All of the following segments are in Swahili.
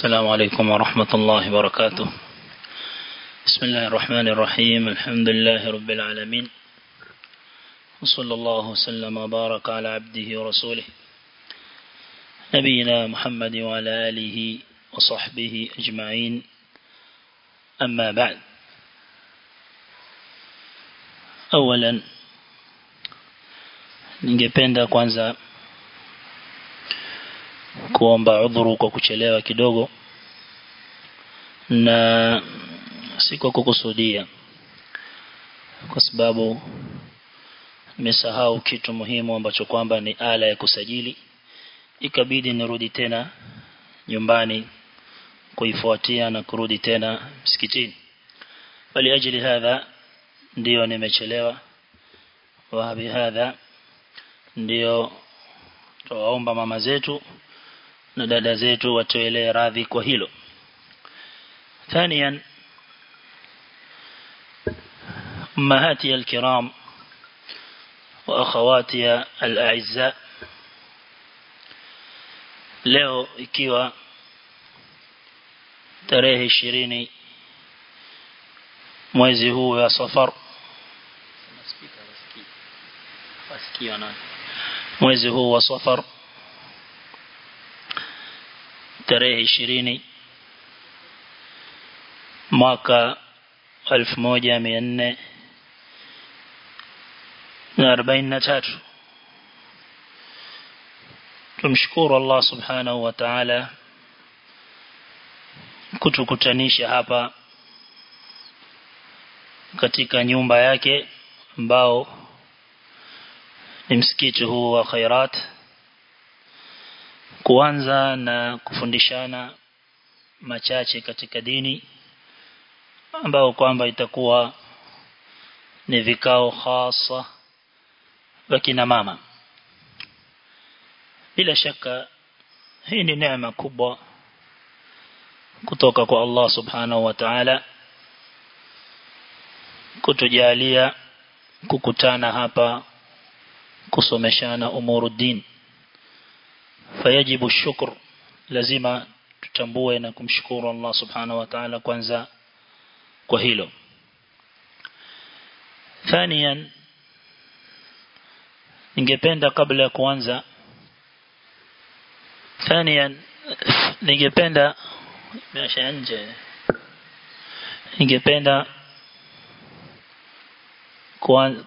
السلام عليكم ورحمة الله وبركاته. بسم الله الرحمن الرحيم. الحمد لله رب العالمين. وصلى الله وسلم وبارك على عبده ورسوله نبينا محمد وعلى آله وصحبه أجمعين. أما بعد. أولا ningependa kwanza kuomba udhuru kwa kuchelewa kidogo na si kwa kukusudia. Kwa sababu nimesahau kitu muhimu ambacho kwamba ni ala ya kusajili. Ikabidi nirudi tena nyumbani kuifuatia na kurudi tena msikitini. Bali ajili hadha ndiyo nimechelewa. Wa bihadha ndio tuwaomba mama zetu na dada zetu watoelee radhi kwa hilo ثانيا أمهاتي الكرام وأخواتي الأعزاء leo ikiwa tarehe ishirini mwezi huu wa safar mwezi huu wa safar tarehe ishirini mwaka elfu moja mia nne na arobaini na tatu. Tumshukuru Allah subhanahu wa ta'ala kutukutanisha hapa katika nyumba yake ambao ni msikiti huu wa khairat kuanza na kufundishana machache katika dini ambao kwamba itakuwa ni vikao hasa vya kina mama. Bila shaka hii ni neema kubwa kutoka kwa Allah subhanahu wa ta'ala kutujalia kukutana hapa kusomeshana umuruddin fayajibu shukr. Lazima tutambue na kumshukuru Allah subhanahu wa ta'ala kwanza kwa hilo. Thaniyan ningependa kabla ya kuanza thaniyan ningependa biashara nje ningependa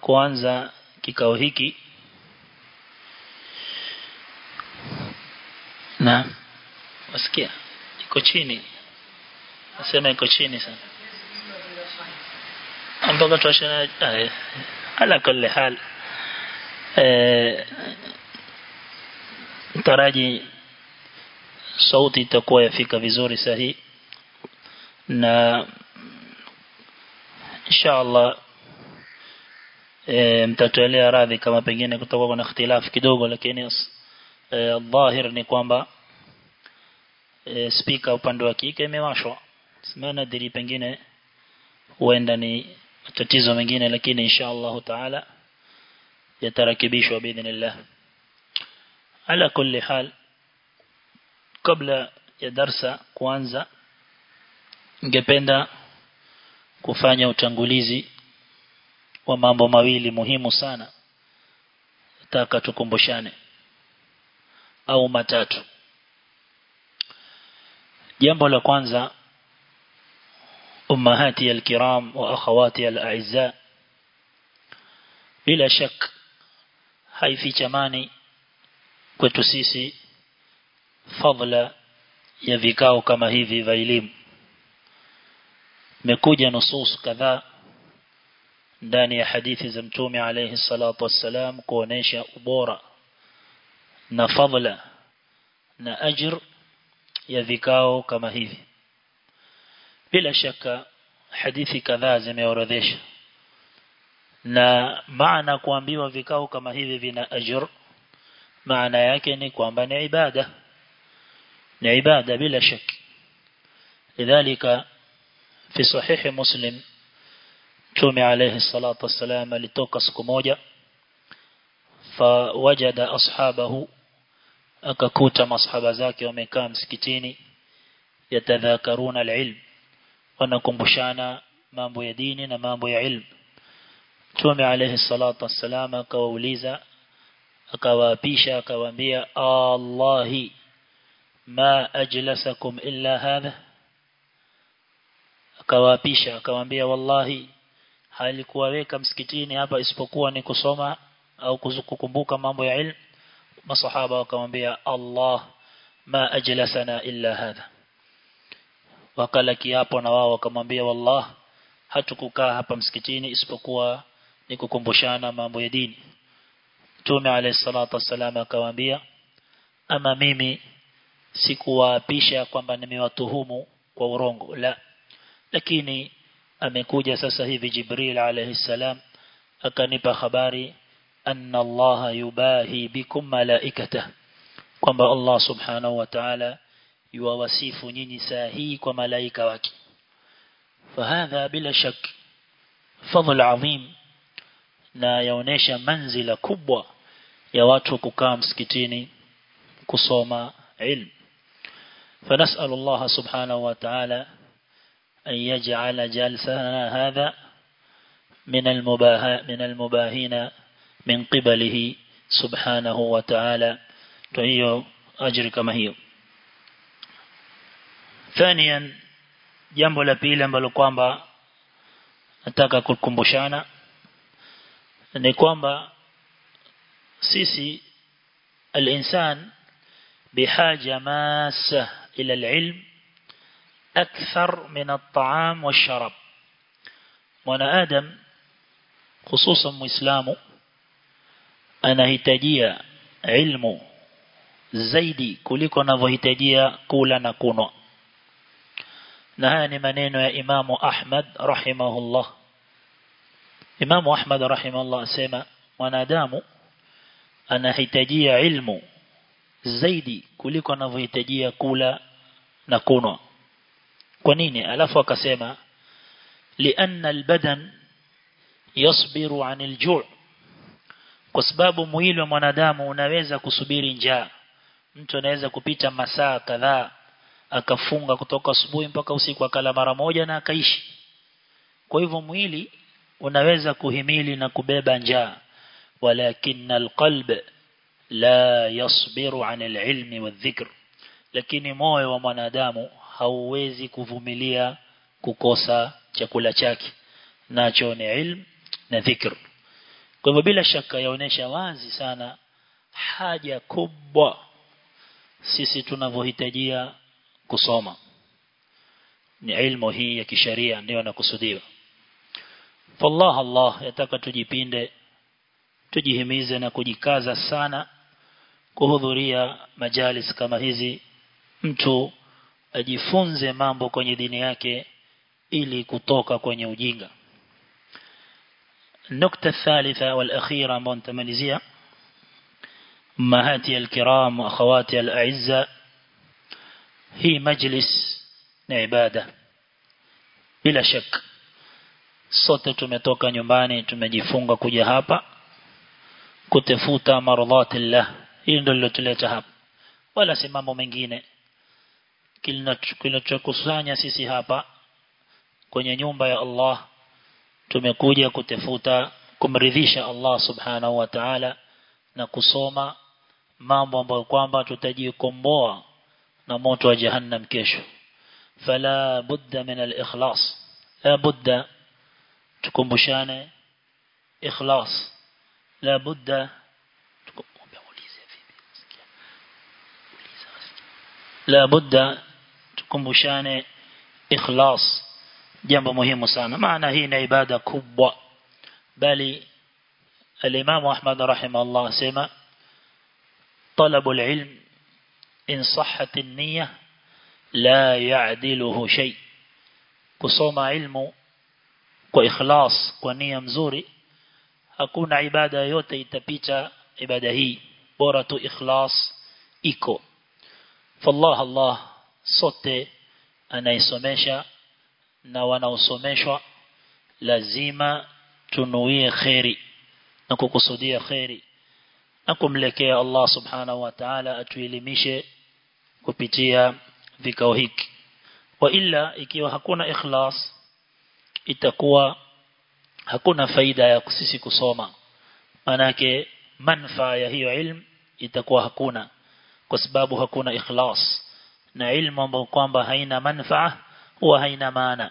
kuanza kikao hiki na wasikia? Iko chini. Nasema iko chini sana. Mpaka tuashana ala kulli hal eh taraji sauti itakuwa yafika vizuri sahihi na inshallah e, mtatuelea radhi kama pengine kutoka kuna ikhtilafu kidogo lakini e, dhahir ni kwamba e, speaker upande wa kike imewashwa. Simana diri pengine huenda ni tatizo mengine lakini insha inshallah taala yatarakibishwa biidhnillah. Ala kulli hal kabla ya darsa kuanza ningependa kufanya utangulizi wa mambo mawili muhimu sana. Nataka tukumbushane. Au matatu jambo la kwanza ummahati alkiram wa akhawati alaiza bila shak haifichamani kwetu sisi fadla ya vikao kama hivi vya elimu. Mekuja nusus kadhaa ndani ya hadithi za mtume alayhi salatu wassalam kuonesha ubora na fadla na ajr ya vikao kama hivi. Bila shaka hadithi kadhaa zimeorodhesha. Na maana kuambiwa vikao kama hivi vina ajr maana yake ni kwamba ni ibada. Ni ibada bila shaka. Lidhalika fi sahihi muslim tume alayhi salatu wassalam alitoka siku moja fawajada ashabahu akakuta masahaba zake wamekaa msikitini yatadhakaruna alilm wanakumbushana mambo ya dini na mambo ya ilmu Mtume alayhi salatu wassalam akawauliza akawaapisha akawaambia Allahi ma ajlasakum illa hadha? Akawaapisha akawaambia wallahi halikuwaweka msikitini hapa isipokuwa ni kusoma au kukumbuka mambo ya ilmu masahaba wakamwambia Allah ma ajlasana illa hadha. Wakala kiapo na wao wakamwambia wallah hatukukaa hapa msikitini isipokuwa ni kukumbushana mambo ya dini. Mtume alayhi salatu wasallam akawaambia ama mimi sikuwaapisha kwamba nimewatuhumu kwa urongo. La lakini amekuja sasa hivi Jibril alayhi salam akanipa habari أن الله يباهي بكم ملائكته. كما الله سبحانه وتعالى يوصف نساهي كملائكة وكي فهذا بلا شك فضل عظيم نا يونيش منزل كبوة يواتو كام سكتيني كصوما علم فنسأل الله سبحانه وتعالى أن يجعل جالسنا هذا من المباهين من المباهين من المباهين من قبله سبحانه وتعالى فهي أجر كما هي ثانيا jambo la pili ambalo kwamba nataka kukumbushana ni kwamba sisi الإنسان بحاجة ماسة إلى العلم أكثر من الطعام والشراب وانا آدم خصوصا مسلم هتجية علم zaidi kuliko anavyohitajia kula na kunwa na haya ni maneno ya Imamu Ahmad rahimahullah Imamu Ahmad rahimahullah asema mwanadamu anahitajia ilmu zaidi kuliko anavyohitajia kula na kunwa kwa nini alafu akasema lianna albadan yasbiru anil ju' kwa sababu mwili wa mwanadamu unaweza kusubiri njaa. Mtu anaweza kupita masaa kadhaa akafunga kutoka asubuhi mpaka usiku akala mara moja na akaishi. Kwa hivyo mwili unaweza kuhimili na kubeba njaa. Walakin alqalb la yasbiru an alilmi wadhikr lakini moyo wa mwanadamu hauwezi kuvumilia kukosa chakula chake. Nacho ni ilmu na dhikr kwa hivyo bila shaka yaonesha wazi sana haja kubwa sisi tunavyohitajia kusoma. Ni ilmu hii ya kisharia ndio nakusudiwa fallah Allah yataka tujipinde tujihimize na kujikaza sana kuhudhuria majalis kama hizi mtu ajifunze mambo kwenye dini yake ili kutoka kwenye ujinga النقطة الثالثة والأخيرة مونتماليزية أمهاتي الكرام وأخواتي الأعزة hii majlis ni ibada bila shak sote tumetoka nyumbani tumejifunga kuja hapa kutafuta maradhatillah hii ndio lilotuleta hapa wala si mambo mengine kinachokusanya sisi hapa kwenye nyumba ya Allah tumekuja kutafuta kumridhisha Allah subhanahu wa ta'ala na kusoma mambo ambayo kwamba tutajikomboa na moto wa jahannam kesho. Fala budda min al-ikhlas. La budda tukumbushane ikhlas. La budda la budda tukumbushane ikhlas jambo muhimu sana. Maana hii ni ibada kubwa. Bali الإمام أحمد رحمه الله سيما طلب العلم إن صحت النية لا يعدله شيء كصوم علم وإخلاص ونية مزوري أكون عبادة يوتي تبيتا عبادة هي بورة إخلاص إيكو فالله الله صوت أنا يسميشا na wanaosomeshwa lazima tunuie khairi na kukusudia khairi na kumlekea Allah subhanahu wa ta'ala atuelimishe kupitia vikao hiki wa illa ikiwa hakuna ikhlas itakuwa hakuna faida ya sisi kusoma manake manfaa ya hiyo ilmu itakuwa hakuna kwa sababu hakuna ikhlas na ilmu ambayo kwamba haina manfaa huwa haina maana.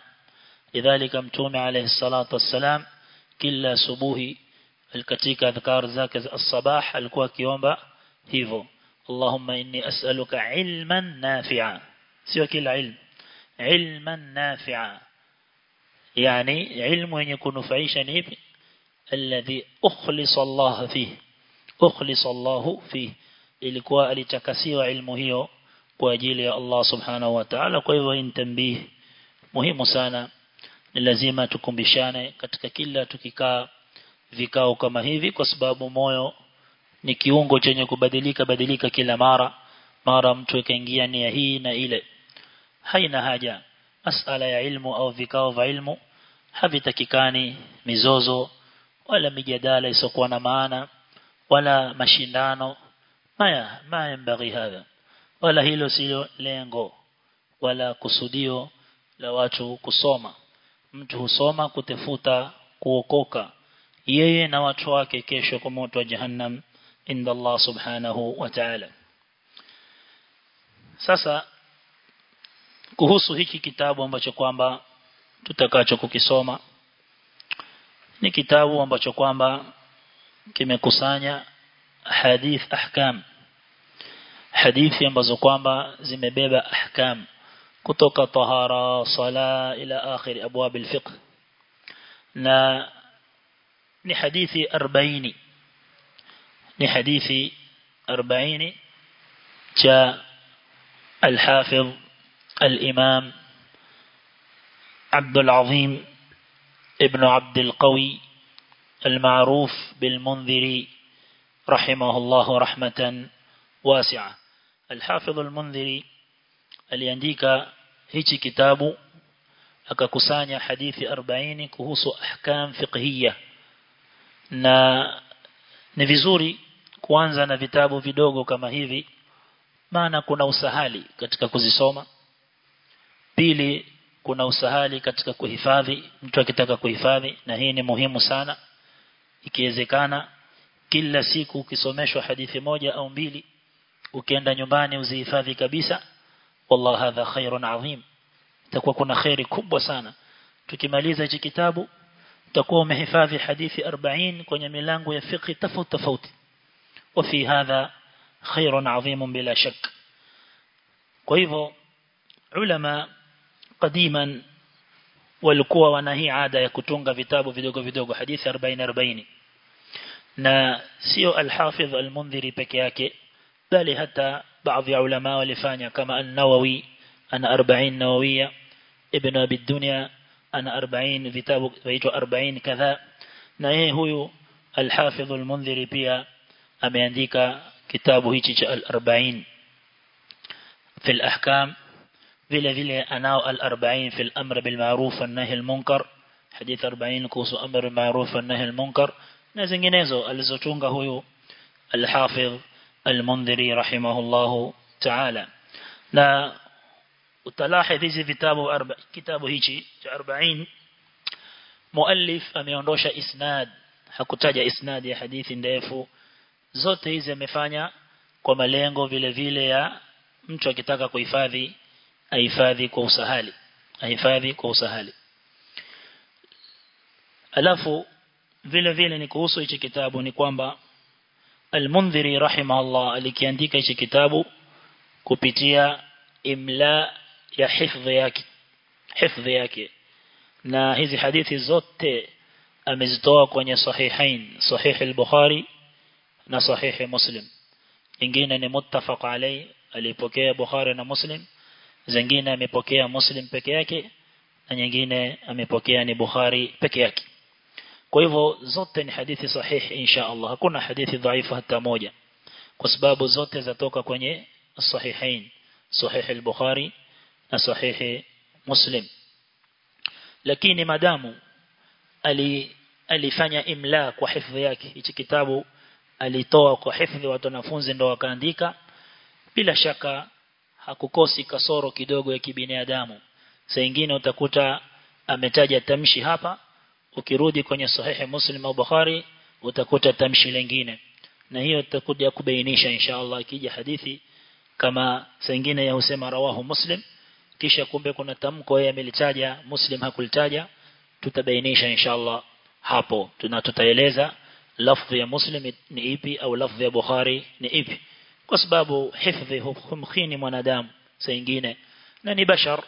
Lidhalika mtume alayhi salatu wassalam kila subuhi katika adhkar zake za sabah alikuwa akiomba hivyo. Allahumma inni as'aluka ilman nafi'a. Sio kila ilmu. Ilman nafi'a. Yani ilmu yenye kunufaisha ni ipi? Alladhi ukhlisa Allah fihi. Ukhlisa Allah fihi. Ilikuwa alitakasiwa ilmu hiyo kwa ajili ya Allah subhanahu wa ta'ala. Kwa hivyo ni tambihi muhimu sana. Ni lazima tukumbishane katika kila tukikaa vikao kama hivi kwa sababu moyo ni kiungo chenye kubadilika badilika kila mara. Mara mtu akaingia nia hii na ile haina haja. Masala ya ilmu au vikao vya ilmu havitakikani mizozo wala mijadala isokuwa na maana wala mashindano. Maya maya mbagi hadha wala hilo silo lengo wala kusudio la watu kusoma. Mtu husoma kutefuta kuokoka. Yeye na watu wake kesho kwa moto wa jahannam inda Allah subhanahu wa ta'ala. Sasa kuhusu hiki kitabu ambacho kwamba tutakacho kukisoma ni kitabu ambacho kwamba kimekusanya hadith ahkam hadithi ambazo kwamba zimebeba ahkam kutoka tahara sala ila akhir abwab alfiqh na ni hadithi 40 ni hadithi 40 cha الحافظ الإمام عبد العظيم ابن عبد القوي المعروف بالمنذري رحمه الله رحمة واسعة Al-Hafidh al-Mundhiri aliandika hichi kitabu akakusanya hadithi 40 kuhusu ahkam fiqhiyya. Na ni vizuri kuanza na vitabu vidogo kama hivi maana kuna usahali katika kuzisoma. Pili kuna usahali katika kuhifadhi mtu akitaka kuhifadhi na hii ni muhimu sana. Ikiwezekana kila siku ukisomeshwa hadithi moja au mbili ukienda nyumbani uzihifadhi kabisa wallah hadha khairun adhim itakuwa kuna khairi kubwa sana tukimaliza hichi kitabu utakuwa umehifadhi hadithi 40 kwenye milango ya fiqh tofauti tofauti وفي هذا خير عظيم بلا شك kwa hivyo ulama قديما walikuwa wana hii ada ya kutunga vitabu vidogo vidogo hadithi 40 40 na sio al-Hafidh al-Mundhiri peke yake بالي حتى بعض علماء لفانيا كما النووي أنا أربعين نووية ابن أبي الدنيا أنا أربعين فيتابو فيجو أربعين كذا. نعيه هو الحافظ المنذر بيا أم ينديك كتابه هيتش الأربعين. في الأحكام فيلا فيلا أنا الأربعين في الأمر بالمعروف والنهي المنكر. حديث أربعين كوس أمر بالمعروف والنهي المنكر. نازن جنازو الزوتونغا هو الحافظ al-Mundhiri rahimahullahu ta'ala. Na utalahi hizi vitabu kitabu hichi cha 40 muallif ameondosha isnad. Hakutaja isnad ya hadithi ndefu. Zote hizi amefanya kwa malengo vile vile ya mtu akitaka kuhifadhi ahifadhi kwa usahali ahifadhi kwa usahali. Alafu vile vile ni kuhusu hichi kitabu ni kwamba Al-Mundhiri rahimahullah alikiandika hichi kitabu kupitia imla ya hifdhi yake hifdhi yake. Na hizi hadithi zote amezitoa kwenye sahihain sahih al-Bukhari na sahih Muslim. Nyingine ni muttafaq alayhi alipokea Bukhari na Muslim. Zingine amepokea Muslim peke yake na nyingine amepokea ni Bukhari peke yake kwa hivyo zote ni hadithi sahihi insha Allah. Hakuna hadithi dhaifu hata moja. Kwa sababu zote zatoka kwenye sahihain sahih al-Bukhari na sahih Muslim. Lakini madamu ali alifanya imla kwa hifadhi yake. Hichi kitabu alitoa kwa hifadhi watu wanafunzi ndio wakaandika. Bila shaka hakukosi kasoro kidogo ya kibinadamu. Saa nyingine utakuta ametaja tamshi hapa ukirudi kwenye sahihi Muslim au Bukhari utakuta tamshi lingine. Na hiyo tutakuja kubainisha inshallah ikija hadithi kama sengine ya husema rawahu Muslim kisha kumbe kuna tamko yeye amelitaja Muslim hakulitaja tutabainisha inshallah hapo. Tuna tutaeleza lafzi ya Muslim ni ipi au lafzi ya Bukhari ni ipi. Kwa sababu hifdhi humkhini mwanadamu sengine. Na ni bashar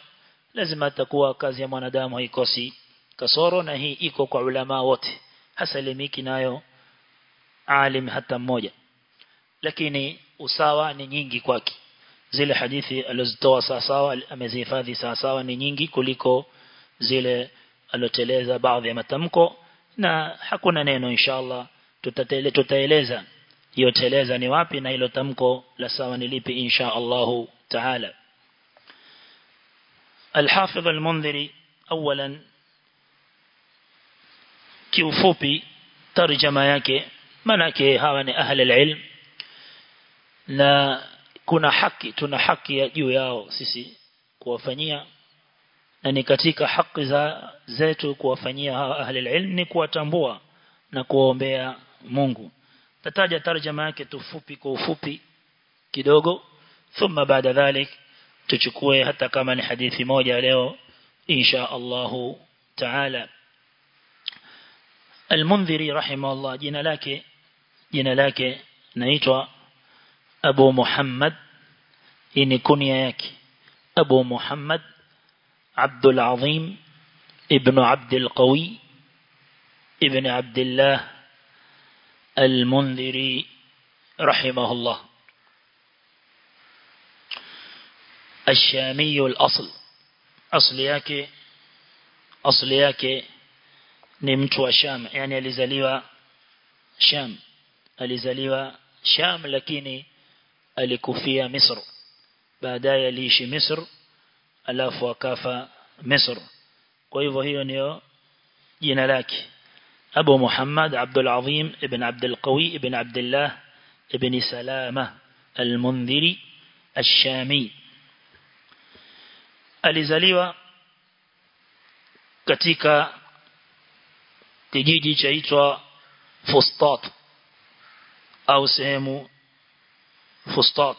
lazima atakuwa kazi ya mwanadamu haikosi kasoro na hii iko kwa ulama wote hasa limiki nayo alim hata mmoja lakini usawa ni nyingi kwake zile hadithi alizitoa sawa sawa amezihifadhi sawa sawa ni nyingi kuliko zile aloteleza baadhi ya matamko na hakuna neno inshallah tutatele tutaeleza hiyo teleza ni wapi na hilo tamko la sawa ni lipi insha Allah taala الحافظ المنذري اولا kiufupi tarjama yake manake hawa ni ahli alilm na kuna haki tuna haki ya juu yao sisi kuwafanyia na ni katika haki za zetu kuwafanyia hawa ahli alilm ni kuwatambua na kuombea Mungu. Tataja tarjama yake tufupi kwa ufupi kidogo thumma baada dhalik tuchukue hata kama ni hadithi moja leo insha Allahu taala المنذري رحمه الله جينا لك جينا لك نيتوا أبو محمد إن كنياك أبو محمد عبد العظيم ابن عبد القوي ابن عبد الله المنذري رحمه الله. الشامي الأصل أصلياك أصلياك أصل ni mtu wa Sham yani alizaliwa Sham. Alizaliwa Sham lakini alikufia Misr. Baadaye aliishi Misr alafu akafa Misr. Kwa hivyo hiyo ndio jina lake. Abu Muhammad Abdul Azim ibn Abdul Qawi ibn Abdullah ibn Salama al-Mundhiri al-Shami. Alizaliwa katika kijiji chaitwa Fustat au sehemu Fustat.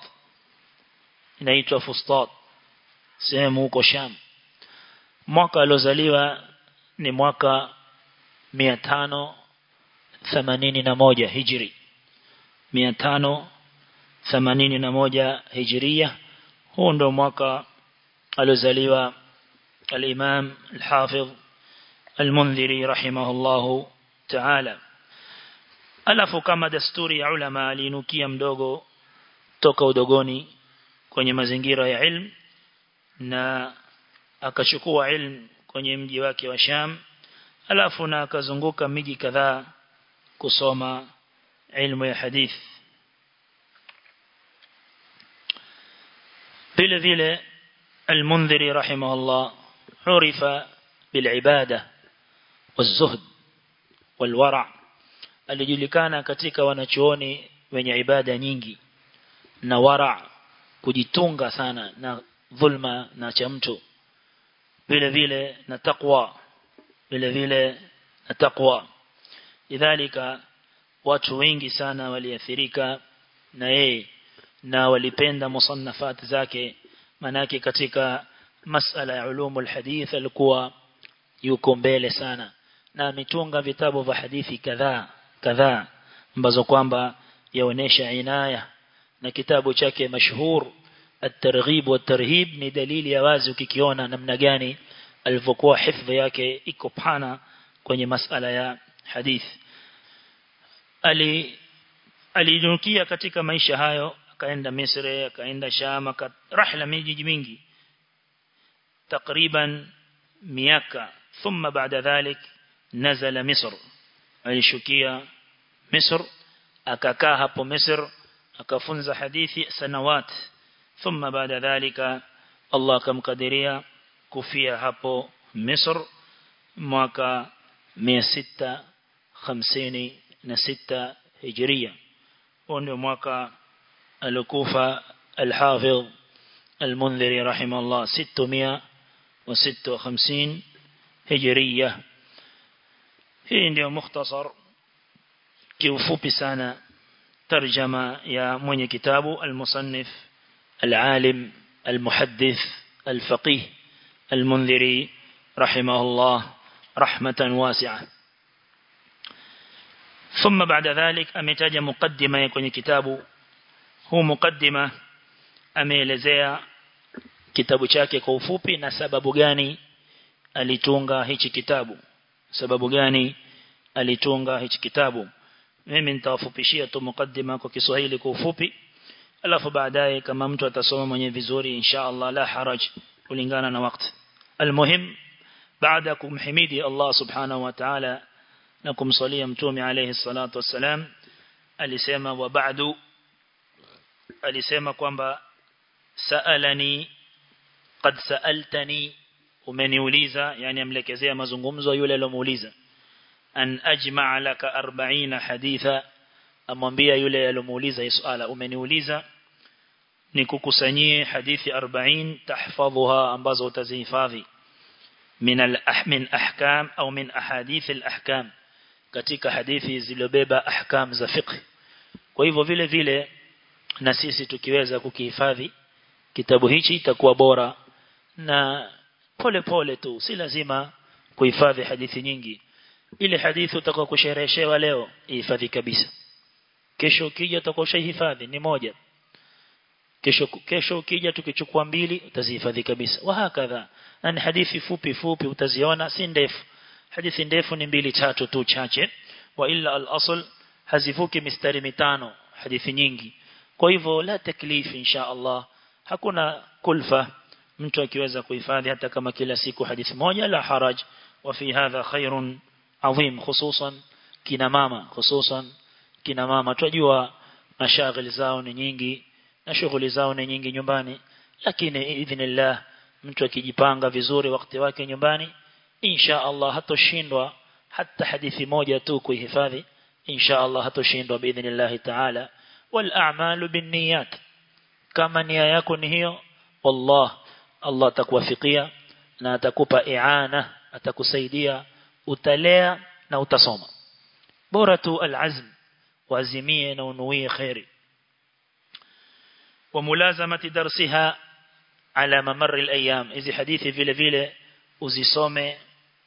Inaitwa Fustat sehemu huko Sham. Mwaka aliozaliwa ni mwaka 581 hijri. 581 hijria huu ndo mwaka aliozaliwa al-Imam al-Hafidh المنذري رحمه الله تعالى alafu kama desturi ya ulama aliinukia mdogo toka udogoni kwenye mazingira ya ilm na akachukua ilm kwenye mji wake wa Sham alafu na akazunguka miji kadhaa kusoma ilmu ya hadith vile vile المنذري رحمه الله عرف بالعباده والزهد والورع alijulikana katika wanachuoni wenye ibada nyingi na wara kujitunga sana na dhulma na cha mtu vile vile na taqwa vile vile na taqwa idhalika watu wengi sana waliathirika na yeye na walipenda musannafat zake manake katika masala ya ulumul hadith alikuwa yuko mbele sana na ametunga vitabu vya hadithi kadhaa kadhaa ambazo kwamba yaonesha inaya na kitabu chake mashhur at-targhib wa tarhib ni dalili ya wazi ukikiona namna gani alivyokuwa hifadhi yake iko pana kwenye masala ya hadith ali alijukia katika maisha hayo akaenda Misri akaenda Sham akarahla miji mingi. Takriban miaka thumma baada dhalik نزل مصر. أي شكية مصر. أكاكاها بو مصر. أكافنز حديثي سنوات. ثم بعد ذلك الله كم قدريا كفيها بو مصر. مواكا مئة ستة خمسين نستة هجرية. ونو مواكا الكوفة الحافظ المنذري رحمه الله ستمائة وستة وخمسين هجرية. Hii ndio mukhtasar kiufupi sana tarjama ya mwenye kitabu al-musannif al-alim al-muhaddith al-faqih al-mundhiri rahimahullah rahmatan wasi'a ثم بعد ذلك ametaja mukaddima kwenye kitabu huu mukaddima ameelezea kitabu chake kwa ufupi na sababu gani alitunga hichi kitabu sababu gani alitunga hichi kitabu mimi nitawafupishia tu mukaddima kwa Kiswahili kwa ufupi alafu baadaye kama mtu atasoma mwenye vizuri insha Allah la haraj kulingana na wakati almuhim baada kumhimidi Allah subhanahu wa ta'ala na kumsalia mtume alayhi salatu wassalam alisema wa ba'du alisema kwamba sa'alani qad sa'altani umeniuliza yani amlekezea mazungumzo yule alomuuliza an ajma'a laka 40 haditha amwambia yule alomuuliza swala. Umeniuliza nikukusanyie hadithi 40 tahfadhuha ambazo utazihifadhi. Min al-ahmin ahkam au min ahadith al-ahkam katika hadithi zilizobeba ahkam za fiqh. Kwa hivyo vile vile na sisi tukiweza kukihifadhi kitabu hichi itakuwa bora na pole pole tu si lazima kuhifadhi hadithi nyingi. Ile hadithi utakao kushereheshewa leo ihifadhi kabisa. Kesho ukija utakaoshahifadhi ni moja. Kesho kesho ukija tukichukua mbili utazihifadhi kabisa. Wa hakadha na hadithi fupi fupi utaziona si ndefu. Hadithi ndefu ni mbili tatu tu chache. Wa illa al-asl hazivuki mistari mitano hadithi nyingi. Kwa hivyo la taklif insha Allah hakuna kulfa mtu akiweza kuhifadhi hata kama kila siku hadithi moja la haraj. Wa fi hadha khairun adhim hususan kina mama hususan kina mama. Tunajua mashaghili zao ni nyingi na shughuli zao ni nyingi nyumbani lakini idhnillah mtu akijipanga vizuri wakati wake nyumbani insha Allah hatoshindwa hata hadithi moja tu kuihifadhi. Insha Allah hatoshindwa biidhnillah ta'ala. Wal a'malu binniyat kama nia yako ni hiyo wallah Allah atakuwafikia na atakupa i'ana atakusaidia utalea na utasoma bora tu al-azm wazimie na unuie khairi وملازمه درسها على ممر الأيام hizi hadithi vile vile uzisome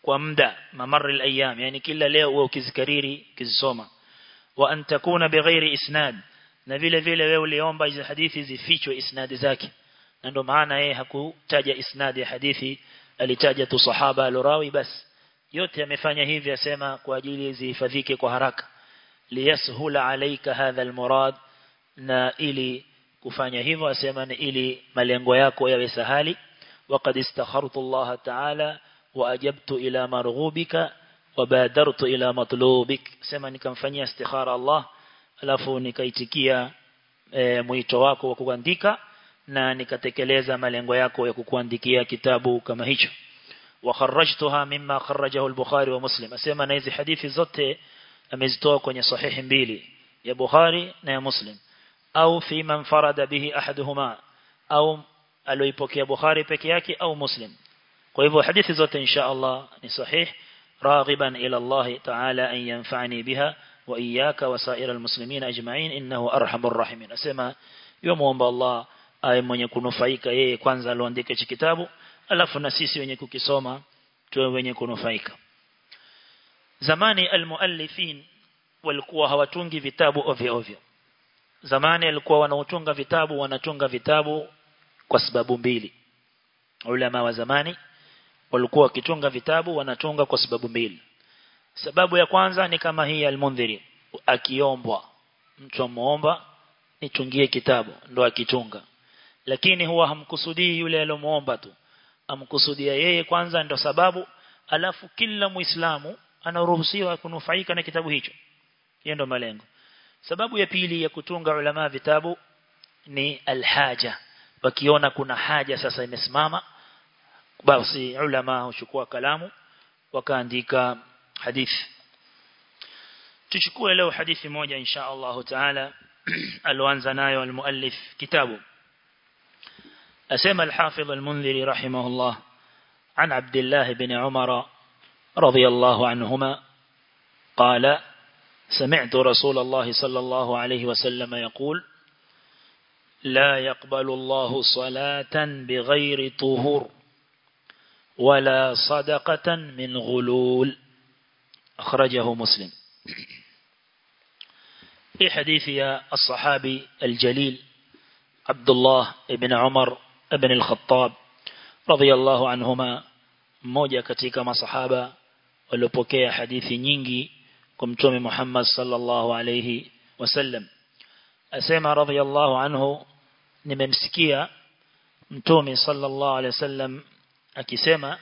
kwa muda mamar al-ayyam yani kila leo wewe ukizikariri ukizisoma wa an takuna bighairi isnad na vile vile wewe uliomba hizi hadithi zifichwe isnadi zake na ndio maana yeye hakutaja isnadi ya hadithi alitaja tu sahaba alorawi bas yote amefanya hivi asema kwa ajili zihifadhike kwa haraka liyashula alayka hadha almurad na ili kufanya hivyo asema ni ili malengo yako yawe sahali وقد استخرت الله تعالى وأجبت إلى مرغوبك وبادرت إلى مطلوبك sema nikamfanyia istikhara Allah alafu nikaitikia e, mwito wako wa kuandika Na nikatekeleza malengo yako ya kukuandikia kitabu kama hicho wa kharrajtuha mimma kharrajahu al-Bukhari wa Muslim asema na hizi hadithi zote amezitoa kwenye sahihi mbili ya Bukhari na ya Muslim au fi man farada bihi ahaduhuma au aloipokea Bukhari peke yake au Muslim kwa hivyo hadithi zote insha Allah ni sahih الله تعالى أن ينفعني بها وإياك وسائر المسلمين أجمعين إنه أرحم الراحمين أسمى يوم ومبا الله aye mwenye kunufaika yeye kwanza aloandike hichi kitabu alafu na sisi wenye kukisoma tuwe wenye kunufaika. Zamani almuallifin walikuwa hawatungi vitabu ovyo ovyo. Zamani alikuwa wanaotunga vitabu wanatunga vitabu kwa sababu mbili. Ulama wa zamani walikuwa wakitunga vitabu wanatunga kwa sababu mbili. Sababu ya kwanza ni kama hii almundhiri akiombwa. Mtu amuomba nitungie kitabu ndo akitunga lakini huwa hamkusudii yule aliyomuomba tu. Amkusudia yeye kwanza ndo sababu alafu kila muislamu anaruhusiwa kunufaika na kitabu hicho. Hiyo ndo malengo. Sababu ya pili ya kutunga ulama vitabu ni alhaja. Wakiona kuna haja sasa imesimama basi ulama huchukua kalamu wakaandika hadithi. Tuchukue leo hadithi moja insha Allah taala. Aloanza nayo almuallif kitabu asema al-Hafidh al-Mundhiri rahimahullah عن عبد الله بن عمر رضي الله عنهما قال سمعت رسول الله صلى الله عليه وسلم يقول لا يقبل الله صلاة بغير طهور ولا صدقة من غلول. أخرجه مسلم. في حديث الصحابي الجليل عبد الله بن عمر ابن الخطاب رضي الله عنهما موجة كتيك ما صحابة ولبوكي حديث نينجي كمتوم محمد صلى الله عليه وسلم. أسيما رضي الله عنه نممسكي متوم صلى الله عليه وسلم أكسيما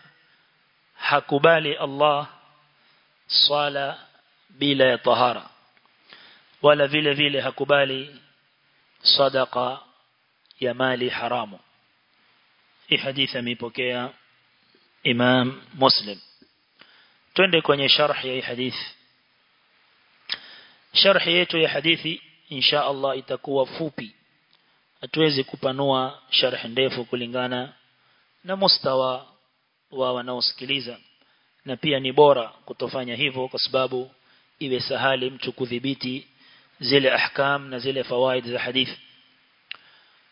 حكبالي الله صالة بلا طهارة. ولا فيل فيل حكبالي صدق يمالي حرامه. hii hadithi ameipokea Imam Muslim twende kwenye sharh ya hii hadithi sharh yetu ya hadithi insha Allah itakuwa fupi hatuwezi kupanua sharh ndefu kulingana na mustawa wa wanaosikiliza na pia ni bora kutofanya hivyo kwa sababu iwe sahali mtu kudhibiti zile ahkam na zile fawaid za hadithi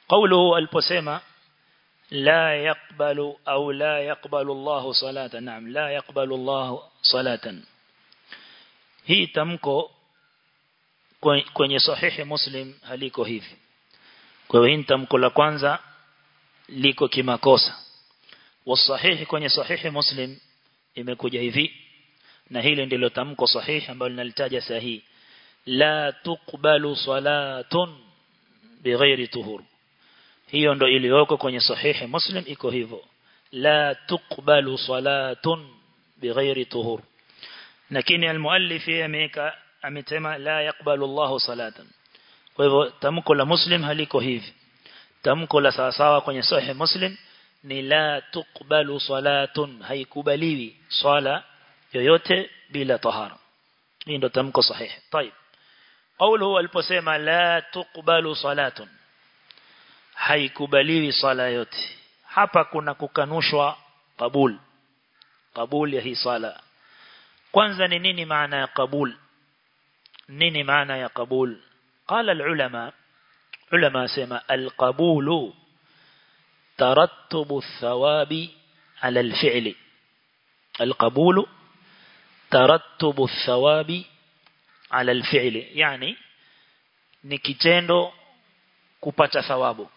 قوله البسمة لا يقبل أو لا يقبل الله صلاة نعم لا يقبل الله صلاة هي تمكو kwenye sahihi muslim haliko hivi kwa hiyo tamko la kwanza liko kimakosa wasahihi kwenye sahihi muslim imekuja hivi na hili ndilo tamko sahihi ambalo linalitaja sahihi la tuqbalu salatun bighairi tuhur Hiyo ndo iliyoko kwenye sahihi muslim iko hivyo la tuqbalu salatun bighairi tuhur lakini almuallif ameweka ametema la yakbalu Allah salatan kwa hivyo tamko la muslim haliko hivi tamko la sawa sawa kwenye sahihi muslim ni la tuqbalu salatun haikubaliwi swala yoyote bila tahara hii ndo tamko sahihi طيب قوله aliposema la tuqbalu salatun haikubaliwi swala yote hapa kuna kukanushwa kabul kabul ya hii swala kwanza ni nini maana ya kabul nini maana ya kabul قال العلماء علماء سما القبول ترتب الثواب على الفعل القبول ترتب الثواب على الفعل يعني ni kitendo kupata thawabu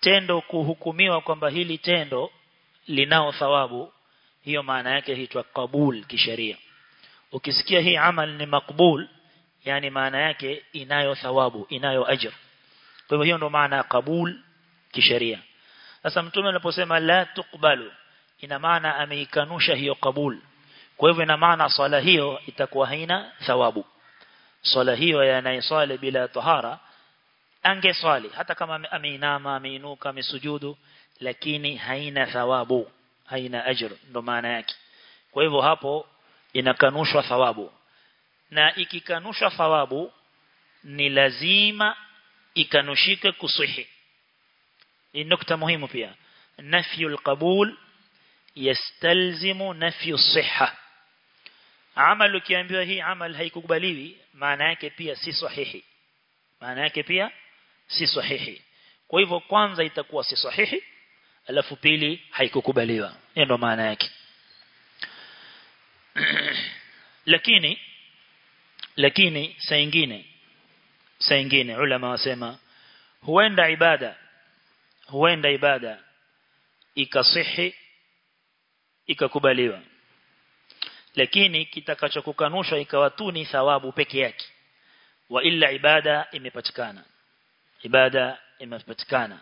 tendo kuhukumiwa kwamba hili tendo linao thawabu hiyo maana yake huitwa kabul kisheria. Ukisikia hii amal ni makbul yani maana yake inayo thawabu inayo ajr. Kwa hivyo hiyo ndo maana ya kabul kisheria. Sasa mtume anaposema la tukbalu ina maana ameikanusha hiyo kabul kwa hivyo ina maana swala hiyo itakuwa haina thawabu. Swala hiyo yanayeswali bila tahara angeswali. Hata kama ameinama ameinuka amesujudu lakini haina thawabu haina ajr ndo maana yake. Kwa hivyo hapo inakanushwa thawabu. Na ikikanushwa thawabu ni lazima ikanushike kusihi hii nukta muhimu pia. Nafyul qabul yastalzimu nafyu siha. Amal ukiambiwa hii amal haikukubaliwi maana yake pia si sahihi. Maana yake pia si sahihi. Kwa hivyo kwanza itakuwa si sahihi alafu pili haikukubaliwa. Hiyo maana yake. Lakini lakini saa nyingine saa nyingine ulama wasema huenda ibada huenda ibada ikasihi ikakubaliwa. Lakini kitakachokukanushwa ikawa tu ni thawabu peke yake. Wa illa ibada imepatikana ibada imepatikana.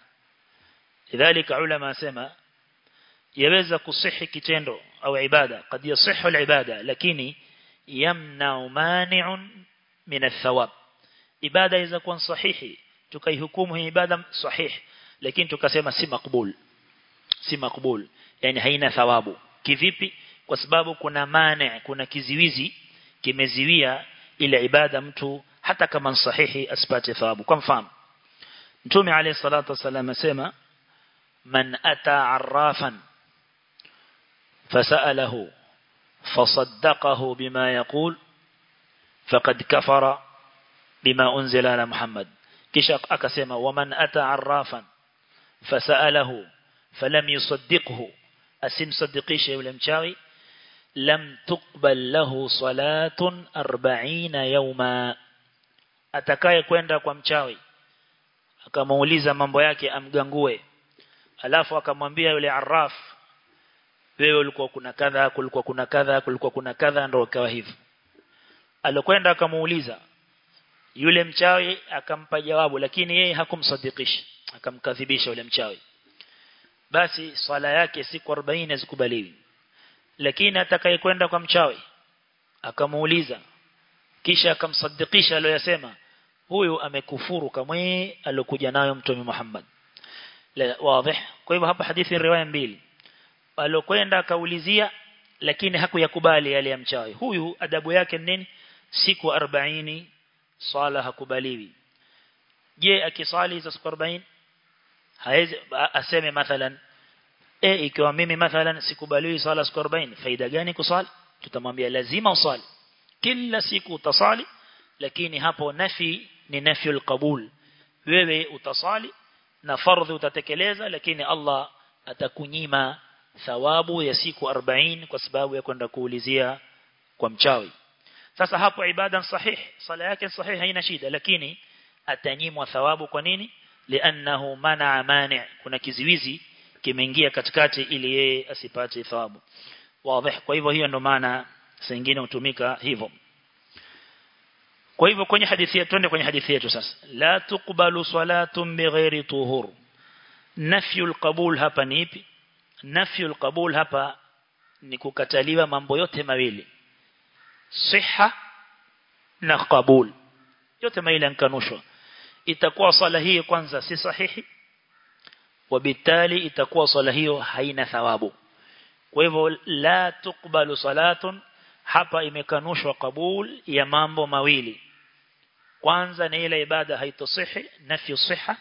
Lidhalika ulama asema yaweza kusihi kitendo au ibada kad yasihu alibada lakini yamna mani'un min athawab ibada iza kuwa sahihi tukaihukumu hii ibada sahihi lakini tukasema si makbul si makbul yani haina thawabu. Kivipi? Kwa sababu kuna mane kuna kiziwizi kimeziwia ile ibada mtu hata kama sahihi asipate thawabu. Kwa mfano تومي عليه الصلاة والسلام سيما من أتى عرافا فسأله فصدقه بما يقول فقد كفر بما أنزل على محمد. كشق أكسيما ومن أتى عرافا فسأله فلم يصدقه. أسم صدقي شيء ولم تشاوي لم تقبل له صلاة أربعين يوما. أتكاي كويندا كوام تشاوي akamuuliza mambo yake amgangue. Alafu akamwambia yule arraf wewe ulikuwa kuna kadha kulikuwa kuna kadha kulikuwa kuna kadha ndio ikawa hivyo. Alikwenda akamuuliza. Yule mchawi akampa jawabu lakini yeye hakumsadikisha akamkadhibisha yule mchawi. Basi swala yake siku 40 zikubaliwi lakini atakayekwenda kwa mchawi akamuuliza. Kisha akamsadikisha aliyosema huyu amekufuru kamwe alokuja nayo mtume Muhammad. Wazi. Kwa hivyo hapa hadithi riwaya mbili. Alokwenda akaulizia lakini hakuyakubali yale ya mchawi. Huyu adabu yake nini? Siku 40 swala hakubaliwi. Je akisali za siku 40 haizi aseme mathalan e ikiwa mimi mathalan sikubaliwi swala siku 40 faida gani kusali tutamwambia lazima usali kila siku utasali lakini hapo nafi ni nafyul qabul wewe utasali na fardhi utatekeleza lakini Allah atakunyima thawabu ya siku 40 kwa sababu ya kwenda kuulizia kwa mchawi. Sasa hapo ibada sahih sala yake sahih haina shida lakini atanyimwa thawabu kwa nini? Lianahu manaa mani. Kuna kiziwizi kimeingia katikati ili yeye asipate thawabu. Wazi kwa hivyo hiyo ndo maana sengine hutumika hivyo kwa hivyo kwenye hadithi yetu twende kwenye hadithi yetu sasa. La tuqbalu salatun bighairi tuhur. Nafyul qabul hapa ni ipi? Nafyul qabul hapa ni kukataliwa mambo yote mawili. Siha na qabul. Yote mawili yankanushwa. Itakuwa sala hii kwanza si sahihi. Wabitali itakuwa sala hiyo haina thawabu. Kwa hivyo la tuqbalu salatun hapa imekanushwa kabul ya mambo mawili kwanza ni ile ibada haitosihi nafyu siha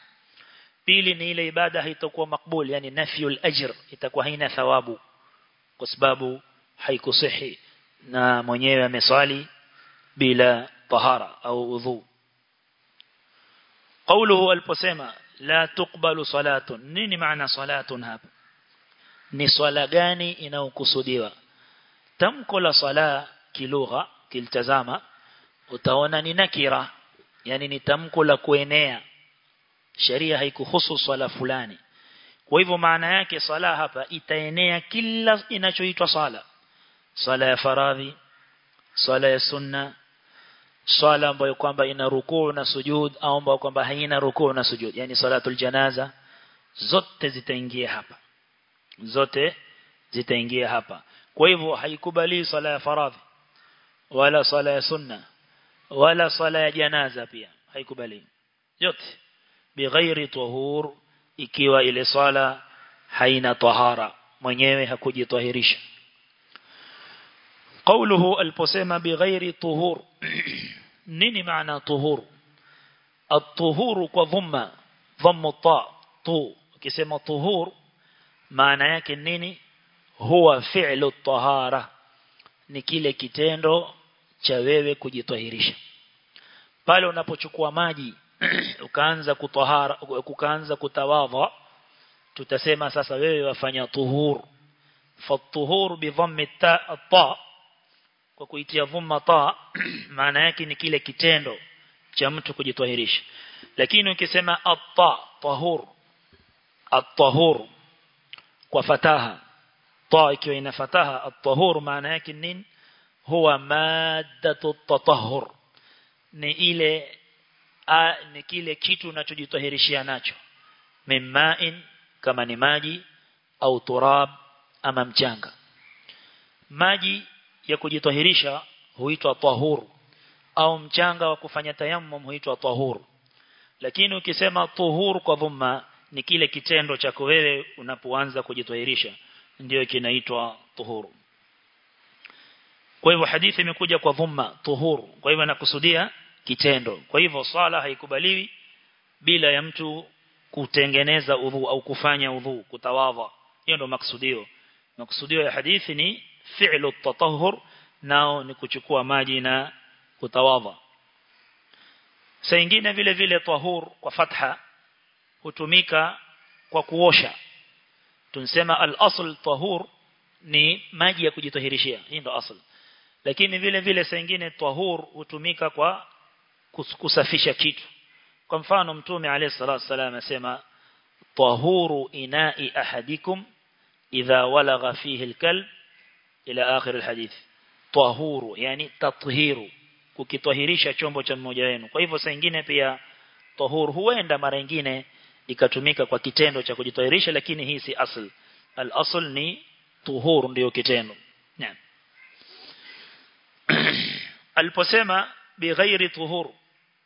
pili ni ile ibada haitakuwa makbul yani nafyu ajr itakuwa haina thawabu kwa sababu haikusihi na mwenyewe ameswali bila tahara au udhu قوله aliposema la tuqbalu salatun nini maana salatun hapa ni swala gani inayokusudiwa tamko la sala kilugha kiltazama utaona ni nakira yani ni tamko la kuenea. Sheria haikuhusu sala fulani. Kwa hivyo maana yake sala hapa itaenea kila inachoitwa sala. Sala ya faradhi sala ya sunna sala ambayo kwamba ina rukuu na sujud au ambayo kwamba haina rukuu na sujud. Yani salatul janaza zote zitaingia hapa. Zote zitaingia hapa kwa hivyo haikubali swala ya faradhi wala swala ya sunna wala swala ya janaza pia haikubali yote bighairi tuhur ikiwa ile swala haina tahara mwenyewe hakujitahirisha قوله البسيمة بغير طهور نيني معنى طهور الطهور كضم ضم الطاء طو كسيما طهور معنى yake nini huwa fi'lu tahara ni kile kitendo cha wewe kujitahirisha pale unapochukua maji ukaanza kutahara ukaanza kutawadha tutasema sasa wewe wafanya tuhur. Fatuhur bi dhammi ta kwa kuitia dhamma ta maana yake ni kile kitendo cha mtu kujitahirisha lakini ukisema at-ta tahur. At-tahur. Kwa fataha ta ikiwa ina fataha at-tahur maana yake nini huwa maddatu at-tatahhur ni ile ni kile kitu unachojitahirishia nacho mimma'in kama ni maji au turab ama mchanga maji ya kujitahirisha huitwa tahur au mchanga wa kufanya tayammum huitwa tahur lakini ukisema tuhur kwa dhumma ni kile kitendo cha wewe unapoanza kujitahirisha ndio kinaitwa tuhuru. Kwa hivyo hadithi imekuja kwa dhumma tuhuru. Kwa hivyo nakusudia kitendo. Kwa hivyo swala haikubaliwi bila ya mtu kutengeneza udhu au kufanya udhu kutawadha. Hiyo ndio maksudio maksudio ya hadithi ni fi'lu tatahhur nao ni kuchukua maji na kutawadha. Saa nyingine vile vile tahur kwa fatha hutumika kwa kuosha tunasema al-asl tahur ni maji ya kujitahirishia. Hii ndo asl. Lakini vile vile saa nyingine tahur hutumika kwa kusafisha kitu. Kwa mfano mtume alayhi salatu wasallam asema tahuru ina'i ahadikum idha walagha fihi al-kalb ila akhir al-hadith. Tahuru yani tathiru kukitahirisha chombo cha mmoja wenu. Kwa hivyo saa nyingine pia tahur huenda mara nyingine ikatumika kwa kitendo cha kujitahirisha lakini hii si asl. Al-asl ni tuhur ndio kitendo. Aliposema bighairi tuhur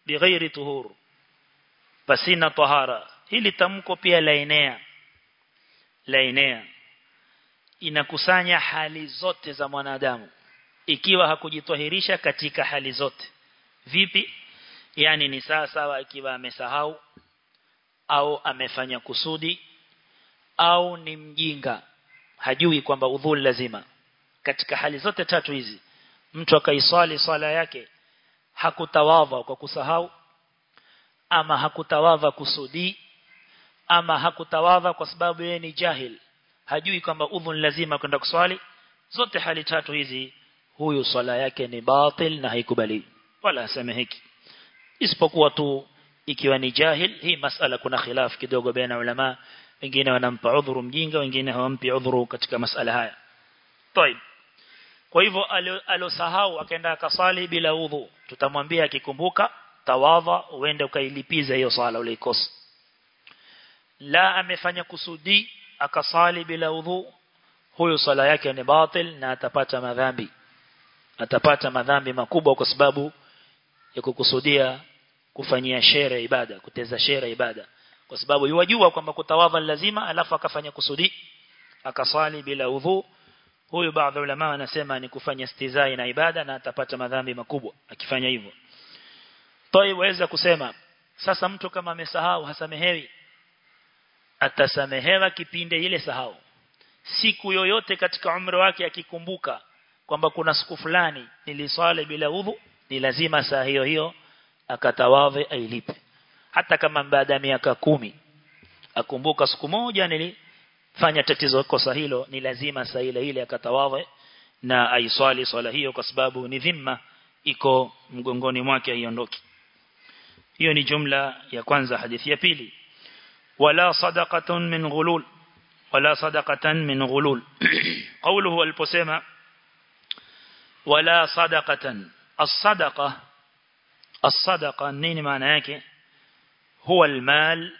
bighairi tuhur pasina tahara. Hili tamko pia laenea laenea inakusanya hali zote za mwanadamu. Ikiwa hakujitahirisha katika hali zote. Vipi? Yani ni sawa sawa ikiwa amesahau au amefanya kusudi au ni mjinga hajui kwamba udhul lazima. Katika hali zote tatu hizi mtu akaiswali swala yake hakutawadha kwa kusahau ama hakutawadha kusudi ama hakutawadha kwa sababu yeye ni jahil hajui kwamba udhun lazima kwenda kuswali. Zote hali tatu hizi huyu swala yake ni batil na haikubali wala asemeheki. Isipokuwa tu ikiwa ni jahil hii masala kuna khilaf kidogo baina ulama wengine wanampa udhuru mjinga wengine hawampi udhuru katika masala haya طيب kwa hivyo alosahau akaenda akasali bila udhu tutamwambia akikumbuka tawadha uende ukailipiza hiyo sala ulikosa la amefanya kusudi akasali bila udhu huyo sala yake ni batil na atapata madhambi atapata madhambi makubwa kwa sababu ya kukusudia kufanyia shere ibada kuteza shere ibada. Kwa sababu yajua kwamba kutawadha lazima alafu akafanya kusudi akasali bila udhu huyu baadhi ulama wanasema ni kufanya stizai na ibada na atapata madhambi makubwa akifanya hivyo. Toi waweza kusema sasa mtu kama amesahau hasamehewi. Atasamehewa kipinde ile sahau. Siku yoyote katika umri wake akikumbuka kwamba kuna siku fulani niliswali bila udhu ni lazima saa hiyo hiyo akatawadhe ailipe. Hata kama baada ya miaka kumi akumbuka siku moja nilifanya tatizo kosa hilo ni lazima saa ile ile akatawadhi na aiswali swala hiyo kwa sababu ni dhima iko mgongoni mwake haiondoki. Hiyo ni jumla ya kwanza hadithi ya pili. Wala sadaqatun min ghulul wala sadaqatan min ghulul. Qawluhu aliposema wala sadaqatan as-sadaqa as-sadaqa nini maana yake huwa al-mal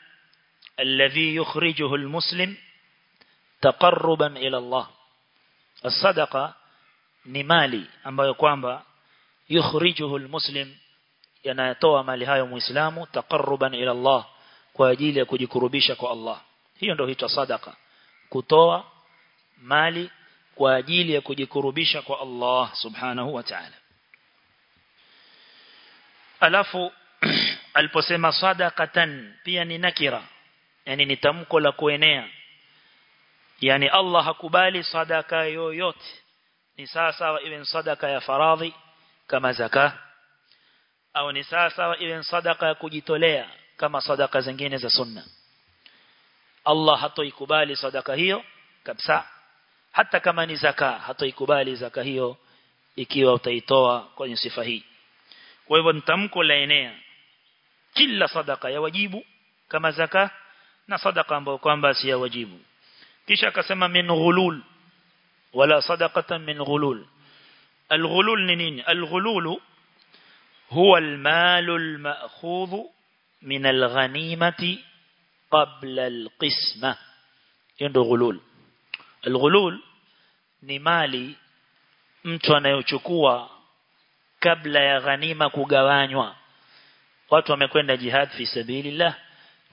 alladhi yukhrijuhu al-muslim taqarruban ila Allah as-sadaqa ni mali ambayo kwamba yukhrijuhu al-muslim yanatoa mali hayo muislamu taqarruban ila Allah kwa ajili ya kujikurubisha kwa Allah hiyo ndio huitwa sadaka kutoa mali kwa ajili ya kujikurubisha kwa Allah subhanahu wa alafu aliposema sadaqatan pia ni nakira. Yani ni tamko la kuenea. Yani Allah hakubali sadaka yoyote. Ni sawa sawa iwe sadaka ya faradhi kama zaka au ni sawa sawa iwe sadaka ya kujitolea kama sadaka zingine za sunna. Allah hatoikubali sadaka hiyo kabisa. Hata kama ni zaka hatoikubali zaka hiyo ikiwa utaitoa kwenye sifa hii kwa hivyo nitamko la enea kila sadaka ya wajibu kama zaka na sadaka ambayo kwamba si ya wajibu kisha akasema min ghulul wala sadaqatan min ghulul الغلول نينين الغلول هو المال المأخوذ من الغنيمة قبل القسمة يندو غلول الغلول ni mali mtu anayochukua kabla ya ghanima kugawanywa. Watu wamekwenda jihad fi sabilillah.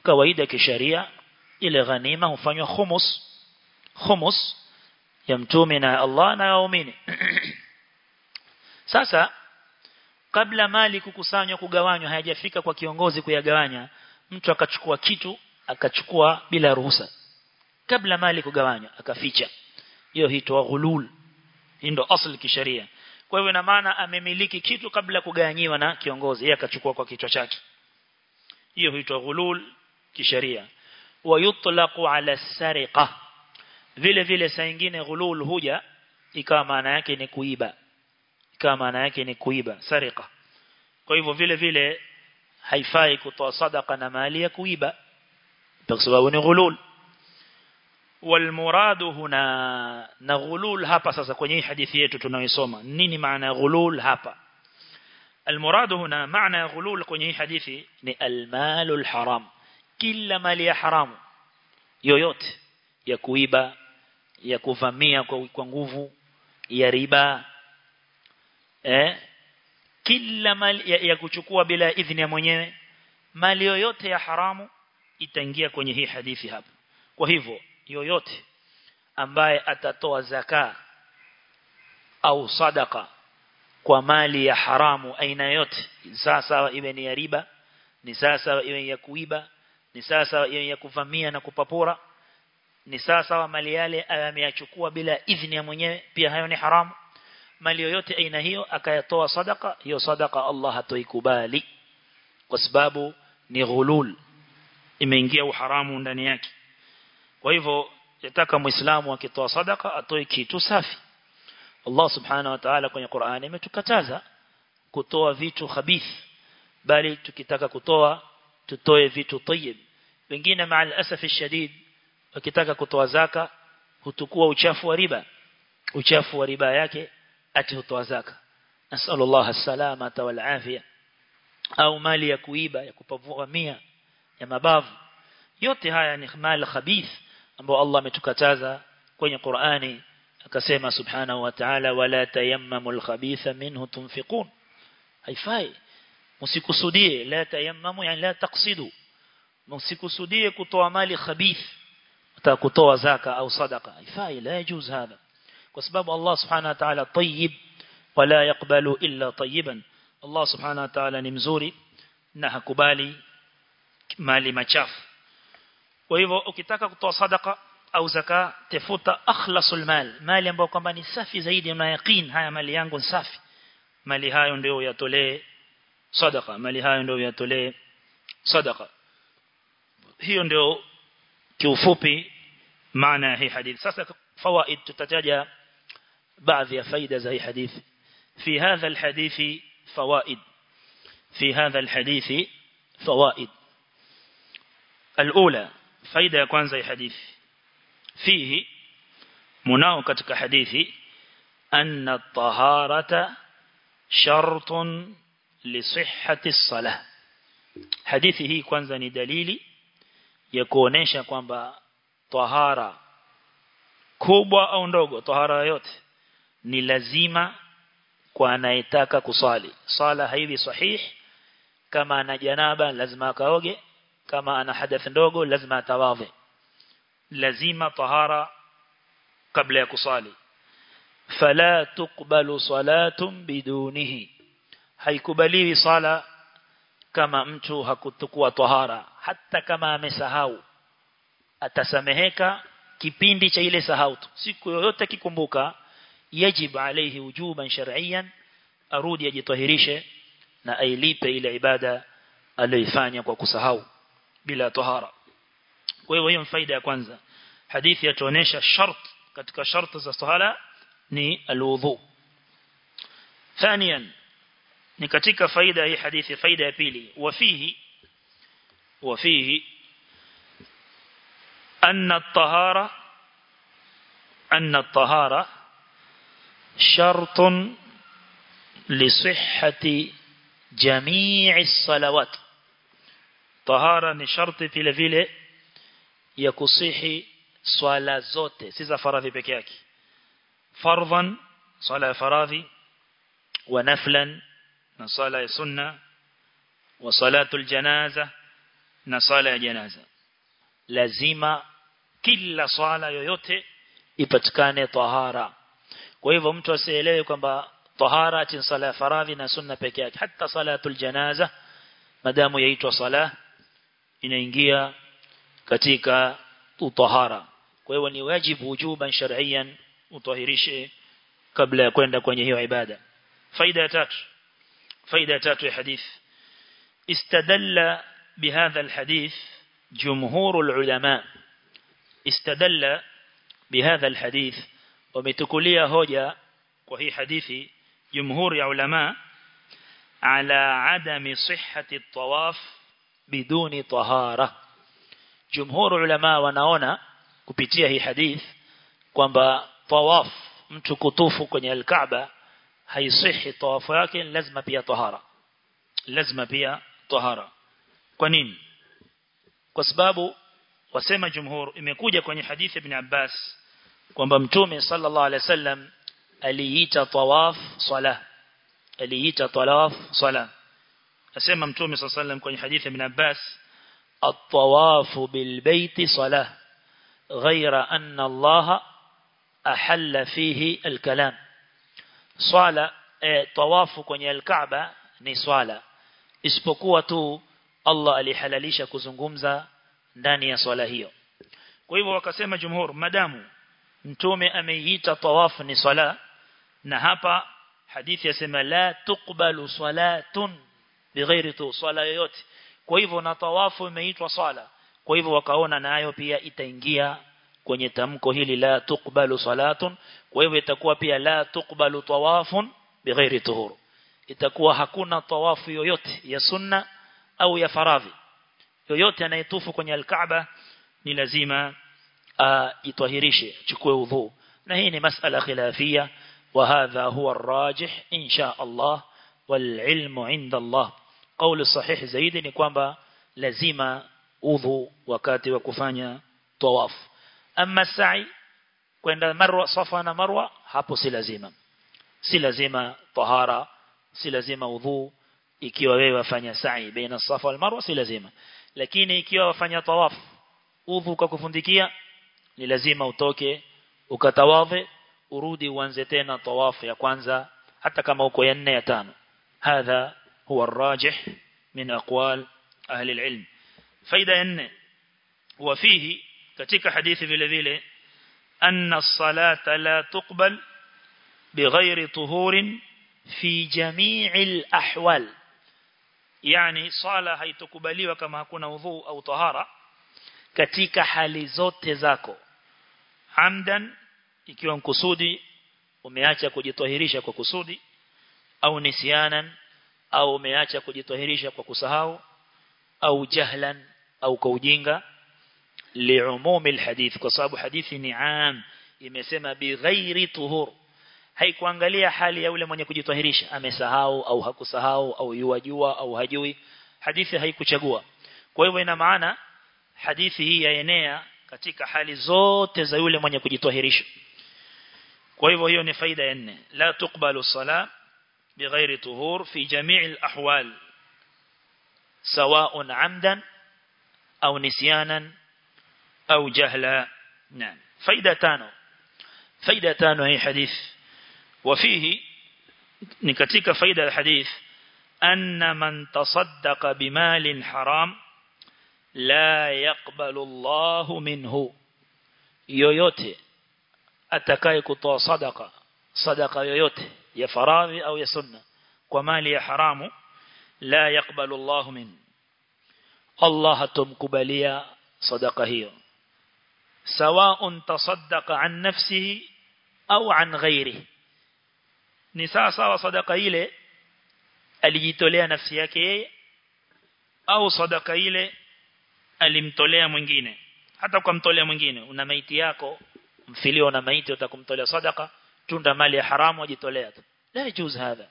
Kawaida kisheria ile ghanima hufanywa khumus. Khumus ya mtume na Allah na waumini. Sasa kabla mali kukusanywa kugawanywa hayajafika kwa kiongozi kuyagawanya mtu akachukua kitu akachukua bila ruhusa. Kabla mali kugawanywa akaficha. Hiyo huitwa ghulul. Ndio asli kisheria kwa hivyo ina maana amemiliki kitu kabla kugawanyiwa na kiongozi yeye akachukua kwa kichwa chake. Hiyo huitwa ghulul kisheria. Wa yutlaqu ala sariqa. Vile vile saa nyingine ghulul huja ikawa maana yake ni kuiba. Ikawa maana yake ni kuiba sariqa. Kwa hivyo vile vile haifai kutoa sadaka na mali ya kuiba kwa sababu ni ghulul والمراد هنا نغلول hapa sasa kwenye hadithi yetu tunayoisoma nini maana ya ghulul hapa المراد هنا معنى غلول kwenye hadithi ni almalul haram kila mali ya haramu yoyote ya kuiba ya kuvamia kwa, kwa nguvu ya riba eh kila mali ya, ya kuchukua bila idhini ya mwenyewe mali yoyote ya haramu itaingia kwenye hii hadithi hapa kwa hivyo yoyote ambaye atatoa zaka au sadaka kwa mali ya haramu aina yote sasa iwe ni ya riba ni sasa iwe ya kuiba ni sasa iwe ya kuvamia na kupapura ni sasa wa mali yale ameyachukua bila idhini ya mwenyewe pia hayo ni haramu. Mali yoyote aina hiyo akayatoa sadaka hiyo sadaka Allah hatoikubali kwa sababu ni ghulul imeingia uharamu ndani yake kwa hivyo yataka muislamu akitoa sadaka atoe kitu safi. Allah subhanahu wa ta'ala kwenye Qur'ani ametukataza kutoa vitu khabith bali tukitaka kutoa tutoe vitu tayyib. Wengine maal asaf shadid wakitaka kutoa zaka hutukua uchafu wa riba. Uchafu wa riba yake ati hutoa zaka. Nasallallahu as-salamata wal afia. Au mali ya kuiba ya kupavua ya mabavu. Yote haya ni mal khabith ambao Allah ametukataza kwenye Qur'ani akasema subhanahu wa ta'ala wala tayammamul khabitha minhu tunfiqun haifai msikusudie la tayammamu yani la taqsidu msikusudie kutoa mali khabith utakutoa zaka au sadaka haifai la yajuz hada kwa sababu Allah subhanahu wa ta'ala tayyib wala yakbalu illa tayyiban Allah subhanahu wa ta'ala ni mzuri na hakubali mali machafu kwa hivyo ukitaka kutoa sadaka au zaka tafuta akhlasul mal mali ambayo kwamba ni safi zaidi una yaqeen haya mali yangu ni safi mali hayo ndio yatolee sadaka mali hayo ndio yatolee sadaka hiyo ndio kiufupi maana ya hii hadithi sasa fawaid tutataja baadhi ya faida za hii hadithi في هذا الحديث فوائد في هذا الحديث فوائد الأولى faida ya kwanza ya hadithi. Fihi munao katika hadithi anna taharata shartun lisihhati salah hadithi hii kwanza ni dalili ya kuonesha kwamba tahara kubwa au ndogo tahara yote ni lazima kwa anayetaka kusali sala hivi sahihi kama ana janaba lazima akaoge kama ana hadath ndogo lazima atawadhi. Lazima tahara kabla ya kusali. Fala tuqbalu salatun bidunihi. Haikubaliwi sala kama mtu hakutukua tahara. Hata kama amesahau atasameheka kipindi cha ile sahau tu. Siku yoyote kikumbuka yajib alayhi wujuban shar'iyan arudi ajitahirishe na ailipe ile ibada aliyoifanya kwa kusahau بلا طهارة ويوين فايدة كوانزا حديث يتونيش الشرط كتك شرط الصهالة ني الوضوء ثانيا نكتك فايدة هي حديث فايدة بيلي وفيه وفيه أن الطهارة أن الطهارة شرط لصحة جميع الصلوات طهارة ni sharti vile vile ya kusihi swala zote si za faradhi peke yake fardhan swala ya faradhi wa naflan na swala ya sunna wa salatul janaza na swala ya janaza lazima kila swala yoyote ipatikane tahara kwa hivyo mtu asielewe kwamba tahara ati sala faradhi na sunna peke yake hata salatul janaza madamu yaitwa sala inaingia katika utahara. Kwa hiyo ni wajibu wujuban shar'iyan utahirishe kabla ya kwenda kwenye hiyo ibada. Faida ya tatu. Faida ya tatu ya hadith. Istadalla bihadha alhadith jumhur alulama. Istadalla bihadha alhadith. Wametukulia hoja kwa hii hadithi jumhur ya ulama ala adami sihhati at biduni tahara. Jumhuru ulama wanaona kupitia hii hadith kwamba tawaf mtu kutufu kwenye alkaaba haisihi tawafu yake lazima pia tahara. Lazima pia tahara. Kwa nini? Kwa sababu wasema jumhur imekuja kwenye hadithi ibn Abbas kwamba mtume sallallahu alaihi wasallam aliita tawaf sala aliita tawaf sala أسمى متوم صلى الله عليه وسلم كون حديث من أباس الطواف بالبيت صلاة غير أن الله أحل فيه الكلام. صلاة إيه، طواف كون الكعبة نصلاة إسبقوا الله اللي حلاليش كوزن غمزة داني صلاة هي كويبو وكسمى جمهور مدام متوم أميهيت طواف نصلاة نهابا حديث يسمى لا تقبل صلاة bighairi tu swala yoyote. Kwa hivyo na tawafu imeitwa swala. Kwa hivyo wakaona nayo pia itaingia kwenye tamko hili la tuqbalu salatun. Kwa hivyo itakuwa pia la tuqbalu tawafun bighairi tuhur. Itakuwa hakuna tawafu yoyote ya sunna au ya faradhi. Yoyote anayetufu kwenye alkaaba ni lazima aitwahirishe chukue udhu na hii ni masala khilafia وهذا هو الراجح إن شاء الله والعلم عند Allah kauli sahih zaidi ni kwamba lazima udhu wakati wa kufanya tawaf amma sa'i kwenda marwa safa na marwa hapo si lazima si lazima tahara si lazima udhu ikiwa wewe wafanya sa'i baina safa wal marwa si lazima lakini ikiwa wafanya tawaf udhu ukakufundikia ni lazima utoke ukatawadhe urudi uanze tena tawaf ya kwanza hata kama uko ya 4 ya 5 hadha هو الراجح من أقوال أهل العلم. فإذا أن وفيه كتك حديث بلذيل أن الصلاة لا تقبل بغير طهور في جميع الأحوال. يعني صلاة هي تقبل وكما كنا وضوء أو طهارة كتك حال زوت زاكو. عمدا يكون كسودي وميأتك وجي طهريشك وكسودي أو نسيانا au umeacha kujitahirisha kwa kusahau au jahlan au kwa ujinga liumumi alhadith kwa sababu hadithi ni am imesema bighairi tuhur. Haikuangalia hali ya yule mwenye kujitahirisha amesahau au hakusahau au yuwajua au hajui. Hadithi haikuchagua. Kwa hivyo ina maana hadithi hii yaenea katika hali zote za yule mwenye kujitahirisha kwa hivyo hiyo ni faida ya nne. La tukbalu sala بغير طهور في جميع الأحوال سواء عمدا أو نسيانا أو جهلا. نعم. فايدتان تانو. هي حديث. وفيه نكتك فايدة الحديث أن من تصدق بمال حرام لا يقبل الله منه. yoyote atakaye تصدق صدق sadaka ya faradhi au ya sunna. Kwa mali ya haramu la yakbalu Allah min. Allah hatumkubalia sadaqa hiyo. Sawa'un tasaddaqa an nafsihi au an ghairihi. Ni sawa sawa sadaka ile alijitolea nafsi yake yeye au sadaka ile alimtolea mwingine. Hata ukamtolea mwingine una maiti yako mfilio na maiti utakumtolea sadaka tunda mali ya haramu ajitolea tu. La yajuz hadha.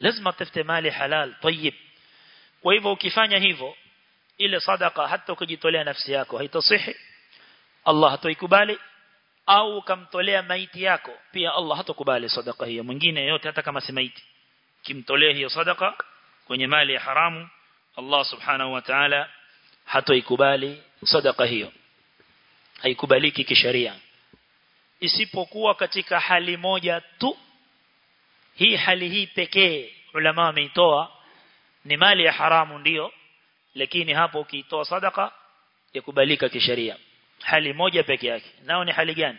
Lazima tafute mali halal tayyib. Kwa hivyo ukifanya hivyo ile sadaka hata ukijitolea nafsi yako haitasihi Allah hatoikubali au ukamtolea maiti yako pia Allah hatakubali sadaka hiyo. Mwingine yote hata kama si maiti kimtolea hiyo sadaka kwenye mali ya haramu Allah subhanahu wa ta'ala hatoikubali sadaka hiyo. Haikubaliki kisheria isipokuwa katika hali moja tu. Hii hali hii pekee ulama ameitoa ni mali ya haramu ndiyo lakini hapo ukiitoa sadaka yakubalika kisheria. Hali moja peke yake. Nao ni hali gani?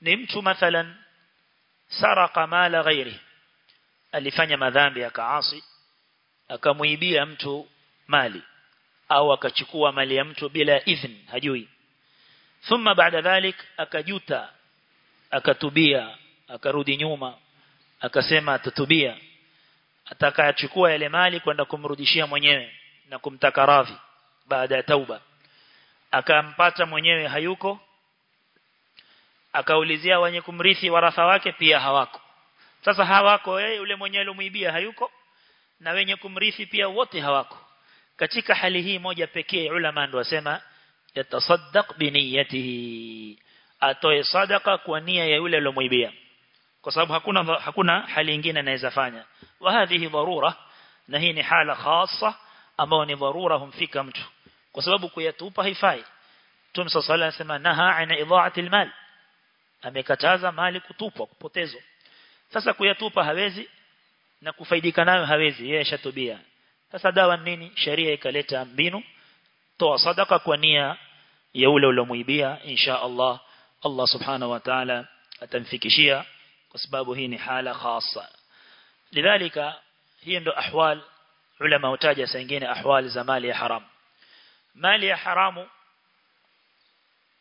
Ni mtu mathalan saraka mala ghairi alifanya madhambi akaasi akamuibia mtu mali. Au akachukua mali ya mtu bila idhn hajui. Thumma baada dhalik akajuta akatubia akarudi nyuma akasema atatubia atakayachukua yale mali kwenda kumrudishia mwenyewe na kumtaka radhi baada ya tauba. Akampata mwenyewe hayuko akaulizia wenye kumrithi waratha wake pia hawako. Sasa hawako yeye yule mwenyewe alimuibia hayuko na wenye kumrithi pia wote hawako. Katika hali hii moja pekee ulama ndo wasema yatasaddaq biniyatihi atoe sadaka kwa nia ya yule aliyomuibia kwa sababu hakuna hakuna hali nyingine anaweza fanya wa hadhihi dharura na hii ni hala khassa ambao ni dharura humfika mtu kwa sababu kuyatupa haifai Mtume صلى الله عليه وسلم naha ana idha'ati almal amekataza mali kutupwa kupotezwa sasa kuyatupa hawezi na kufaidika nayo hawezi yeye shatubia sasa dawa nini sheria ikaleta mbinu toa sadaka kwa nia ya ule uliomuibia insha Allah Allah subhanahu wa ta'ala atamfikishia kwa sababu hii ni hala khasa. Lidhalika hii ndo ahwal ulama utaja sengine ahwal za mali ya haram. Mali ya haramu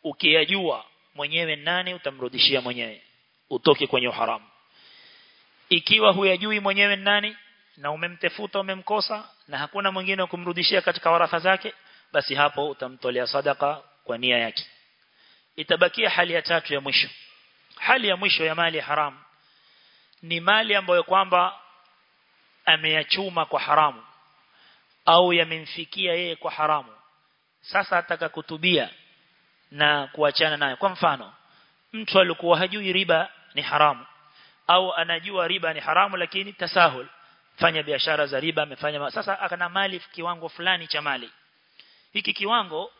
ukiyajua mwenyewe nani utamrudishia mwenyewe. Utoke kwenye uharamu. Ikiwa huyajui mwenyewe nani na umemtefuta umemkosa na hakuna mwingine kumrudishia katika waratha zake basi hapo utamtolea sadaka kwa nia yake itabakia hali ya tatu ya mwisho. Hali ya mwisho ya mali haramu ni mali ambayo kwamba ameyachuma kwa haramu au yamemfikia yeye kwa haramu. Sasa ataka kutubia na kuachana nayo. Kwa mfano mtu alikuwa hajui riba ni haramu au anajua riba ni haramu lakini tasahul fanya biashara za riba amefanya sasa akana mali kiwango fulani cha mali. Hiki kiwango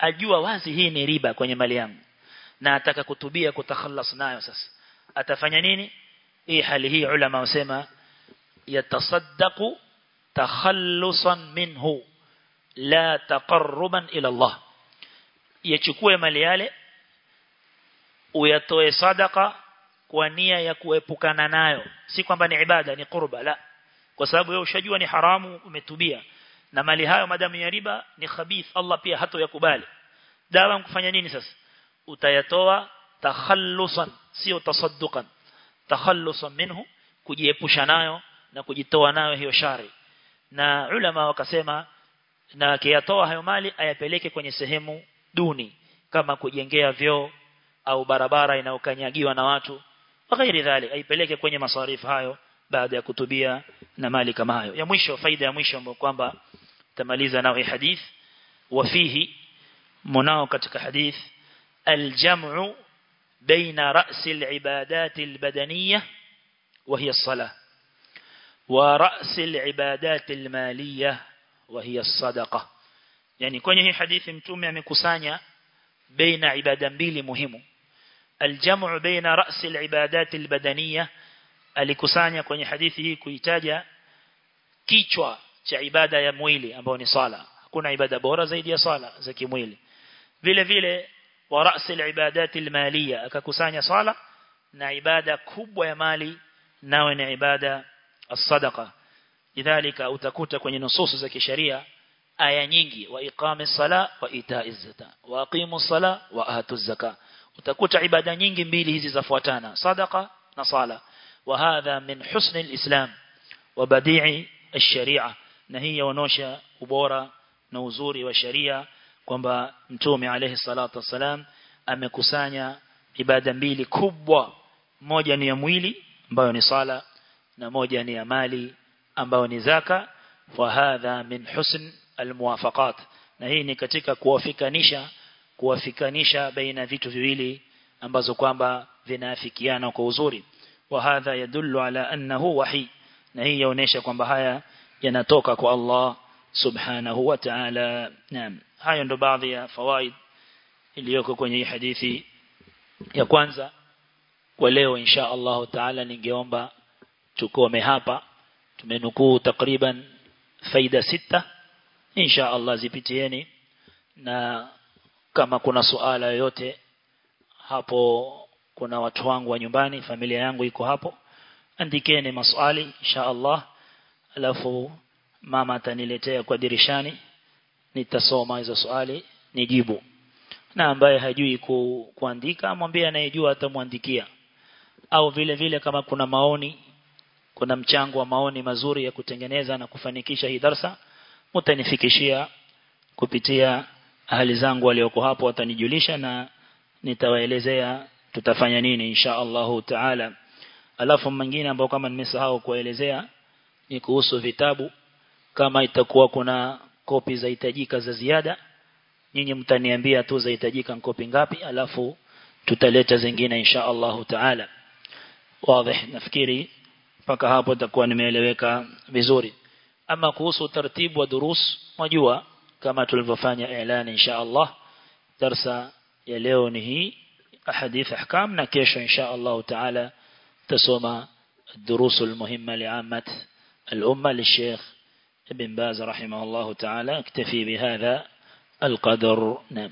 ajua wazi hii ni riba kwenye mali yangu. Na ataka kutubia kutakhalas nayo sasa. Atafanya nini? Hii hali hii ulama wasema yatasaddaqu takhallusan minhu la taqarruban ila Allah. Yachukue mali yale uyatoe sadaka kwa nia ya kuepukana nayo. Si kwamba ni ibada ni qurba la. Kwa sababu wewe ushajua ni haramu umetubia na mali hayo madamu ya riba ni khabith. Allah pia hato yakubali dawa mkufanya nini sasa? Utayatoa takhallusan sio tasadduqan. Takhallusan minhu kujiepusha nayo na kujitoa nayo hiyo shari. Na ulama wakasema na akiyatoa hayo mali ayapeleke kwenye sehemu duni kama kujengea vyoo au barabara inayokanyagiwa na watu wakairi dhali aipeleke kwenye masarifu hayo baada ya kutubia na mali kama hayo. Ya mwisho faida ya mwisho ambayo kwamba تماليزا نوعي حديث وفيه مناو كتك حديث الجمع بين رأس العبادات البدنية وهي الصلاة ورأس العبادات المالية وهي الصدقة. يعني كونه حديث امتومي يعني مكسانيا بين عبادة بيل مهم. الجمع بين رأس العبادات البدنية الكسانيا كون حديثه كيتاجا كيتشوى cha ibada ya mwili ambao ni sala. Hakuna ibada bora zaidi ya sala za kimwili. Vile vile wa ra'sil alibadat almaliyah akakusanya sala na ibada kubwa ya mali nawe ni ibada as-sadaqa. Lidhalika utakuta kwenye nususu za kisheria aya nyingi wa iqami sala wa ita'iz zaka wa aqimu sala wa atu zaka utakuta ibada nyingi mbili hizi zafuatana sadaqa na sala. Wa hadha min husn al-islam wa badi'i ash-shari'a na hii yaonosha ubora na uzuri wa sharia kwamba mtume alayhi salatu wasalam amekusanya ibada mbili kubwa. Moja ni ya mwili ambayo ni sala na moja ni ya mali ambayo ni zaka. Fa hadha min husn almuwafaqat. Na hii ni katika kuwafikanisha kuwafikanisha baina vitu viwili ambazo kwamba vinaafikiana kwa uzuri. Wa hadha yadullu ala annahu wahi. Na hii yaonesha kwamba haya yanatoka kwa Allah subhanahu wa ta'ala. Naam. Hayo ndo baadhi ya fawaid iliyoko kwenye hii hadithi ya kwanza kwa leo insha Allah taala. Ningeomba tukome hapa tumenukuu takriban faida sita insha Allah zipitieni na kama kuna suala yoyote hapo kuna watu wangu wa nyumbani familia yangu iko hapo andikeni maswali insha Allah alafu mama ataniletea kwa dirishani nitasoma hizo swali nijibu. Na ambaye hajui ku, kuandika mwambie anayejua atamwandikia. Au vile vile kama kuna maoni kuna mchango wa maoni mazuri ya kutengeneza na kufanikisha hii darsa mtanifikishia kupitia ahali zangu walioko hapo watanijulisha na nitawaelezea tutafanya nini insha Allahu taala. Alafu mwingine ambao kama nimesahau kuelezea ni kuhusu vitabu kama itakuwa kuna kopi za hitajika za ziada nyinyi mtaniambia tu zahitajika kopi ngapi alafu tutaleta zingine insha Allahu taala wazi nafikiri mpaka hapo takuwa nimeeleweka vizuri ama kuhusu taratibu wa durus wajua kama tulivyofanya ilani insha Allah darsa ya leo ni hii ahadith ahkam na kesho insha Allah taala tasoma الدروس المهمة لعامة الأمة للشيخ ابن باز رحمه الله تعالى اكتفي بهذا القدر. نعم.